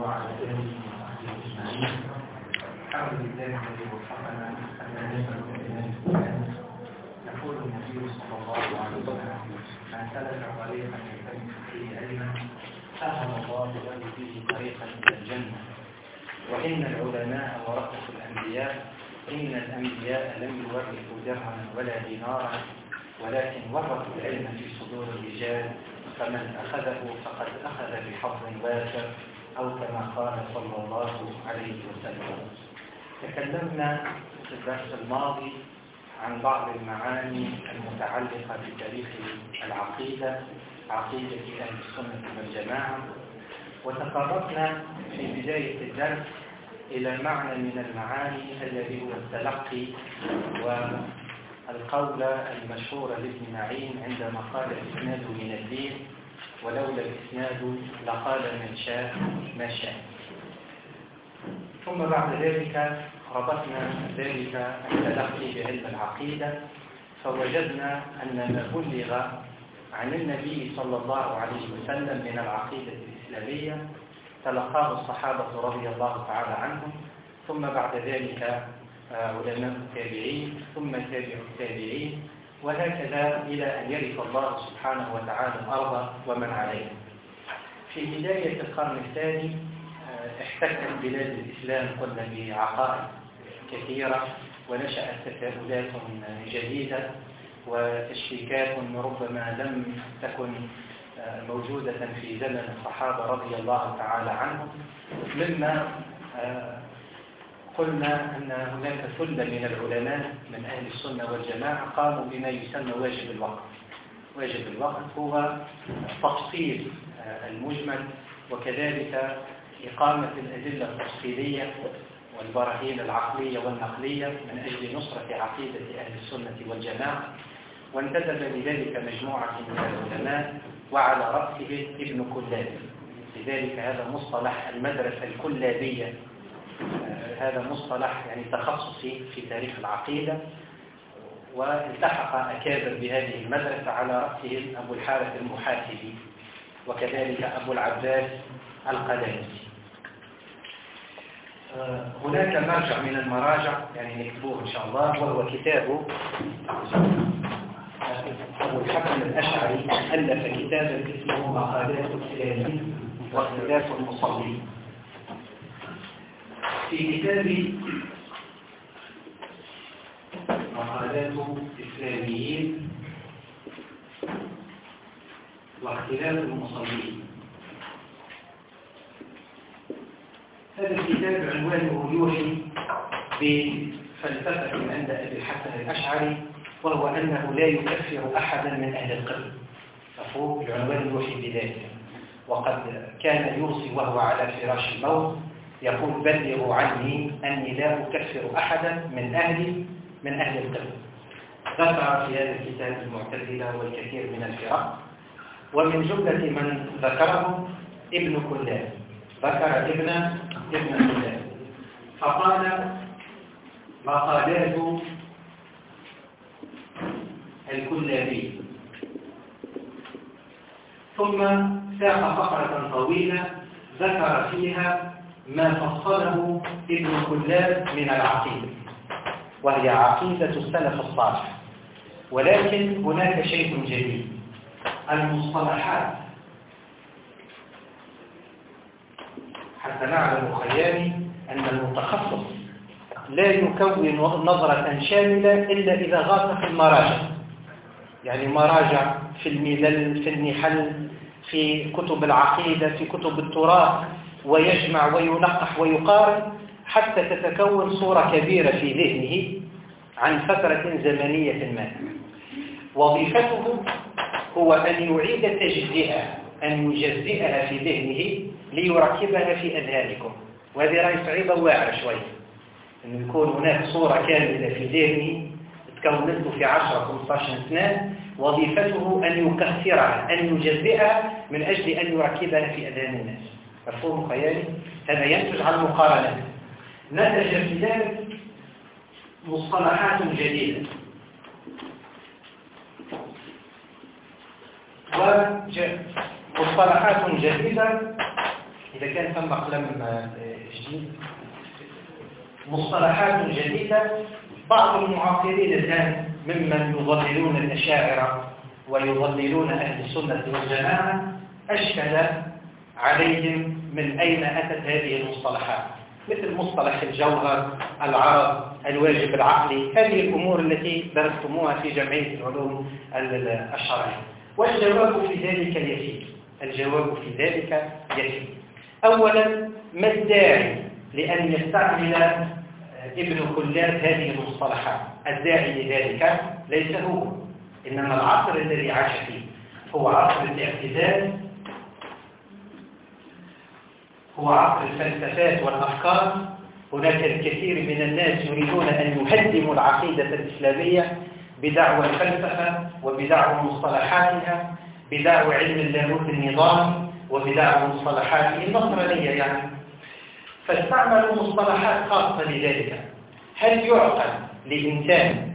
وعلى آله وصحبه أجمعين الحمد لله الذي وفقنا أن بإذن القرآن يقول النبي صلى الله عليه وسلم من سلك طريقا يلتمس فيه علما سهل الله له فيه طريقا إلى الجنة وإن العلماء ورثة الأنبياء إن الأنبياء لم يورثوا درهما ولا دينارا ولكن ورثوا العلم في صدور الرجال فمن أخذه فقد أخذ بحظ وافر أو كما قال صلى الله عليه وسلم. تكلمنا في الدرس الماضي عن بعض المعاني المتعلقة بتاريخ العقيدة عقيدة أهل السنة والجماعة. وتقربنا في بداية الدرس إلى معنى من المعاني الذي هو التلقي والقولة المشهورة لابن معين عندما قال الإسناد من الدين. ولولا الإسناد لقال من شاء ما شاء. ثم بعد ذلك ربطنا ذلك التلقي بعلم العقيدة فوجدنا أن ما بلغ عن النبي صلى الله عليه وسلم من العقيدة الإسلامية تلقاه الصحابة رضي الله تعالى عنهم. ثم بعد ذلك علماء التابعين ثم تابع التابعين وهكذا إلى أن يرث الله سبحانه وتعالى الأرض ومن عليها في بداية القرن الثاني احتكت بلاد الإسلام قلنا بعقائد كثيرة ونشأت تساؤلات جديدة وتشكيكات ربما لم تكن موجودة في زمن الصحابة رضي الله تعالى عنهم مما قلنا أن هناك ثلة من العلماء من أهل السنة والجماعة قاموا بما يسمى واجب الوقت واجب الوقت هو تفصيل المجمل وكذلك إقامة الأدلة التفصيلية والبراهين العقلية والنقلية من أجل نصرة عقيدة أهل السنة والجماعة. وانتدب لذلك مجموعة من العلماء وعلى رأسه ابن كلاب. لذلك هذا مصطلح المدرسة الكلابية هذا مصطلح يعني تخصصي في تاريخ العقيدة والتحق أكابر بهذه المدرسة على رأسهم أبو الحارث المحاسبي وكذلك أبو العباس القلمسي هناك مرجع من المراجع يعني نكتبوه إن شاء الله وهو كتاب أبو الحكم الأشعري ألف كتابا اسمه مقالات السلامين واختلاف المصلين. في كتاب مقالات الإسلاميين واختلاف المصلين. هذا الكتاب عنوانه يوحي بفلسفة عند أبي الحسن الأشعري وهو أنه لا يكفر أحدا من أهل القبل مفهوم العنوان يوحي بذلك. وقد كان يوصي وهو على فراش الموت يقول بلغوا عني أني لا أكفر أحدا من أهل من أهل القبل ذكر في هذا الكتاب المعتزلة والكثير من الفرق. ومن جملة من ذكرهم ابن كلاب. ذكر ابن ابن كلاب. فقال مقالات الكلابي. ثم ساق فقرة طويلة ذكر فيها ما فصله ابن كلاب من العقيدة وهي عقيدة السلف الصالح. ولكن هناك شيء جديد المصطلحات. حتى نعلم خيالي أن المتخصص لا يكون نظرة شاملة إلا إذا غاص في المراجع. يعني مراجع في الملل في النحل في كتب العقيدة في كتب التراث. ويجمع وينقح ويقارن حتى تتكون صورة كبيرة في ذهنه عن فترة زمنية ما. وظيفته هو أن يعيد تجزئها أن يجزئها في ذهنه ليركبها في أذهانكم. وهذه رأي صعيبة واعرة شوية أن يكون هناك صورة كاملة في ذهنه تكونته في 10 15 سنة وظيفته أن يكثرها أن يجزئها من أجل أن يركبها في أذهان الناس. مفهوم خيالي؟ هذا ينتج عن مقارنات نتج في ذلك مصطلحات جديدة. ومصطلحات جديدة. إذا كان ثم قلم جديد مصطلحات جديدة. بعض المعاصرين الآن ممن يضللون الأشاعرة ويضللون أهل السنة والجماعة أشكل عليهم من أين أتت هذه المصطلحات؟ مثل مصطلح الجوهر العرض الواجب العقلي هذه الأمور التي درستموها في جمعية العلوم الشرعية والجواب في ذلك يسير. الجواب في ذلك يسير. أولا ما الداعي لأن يستعمل ابن كلاب هذه المصطلحات؟ الداعي لذلك ليس هو إنما العصر الذي عاش فيه. هو عصر الاعتدال هو عصر الفلسفات والأفكار. هناك الكثير من الناس يريدون أن يهدموا العقيدة الإسلامية بدعوى الفلسفة وبدعوى مصطلحاتها بدعوى علم اللاهوت النظامي وبدعوى مصطلحاته النصرانية يعني. فاستعملوا مصطلحات خاصة لذلك. هل يعقل لإنسان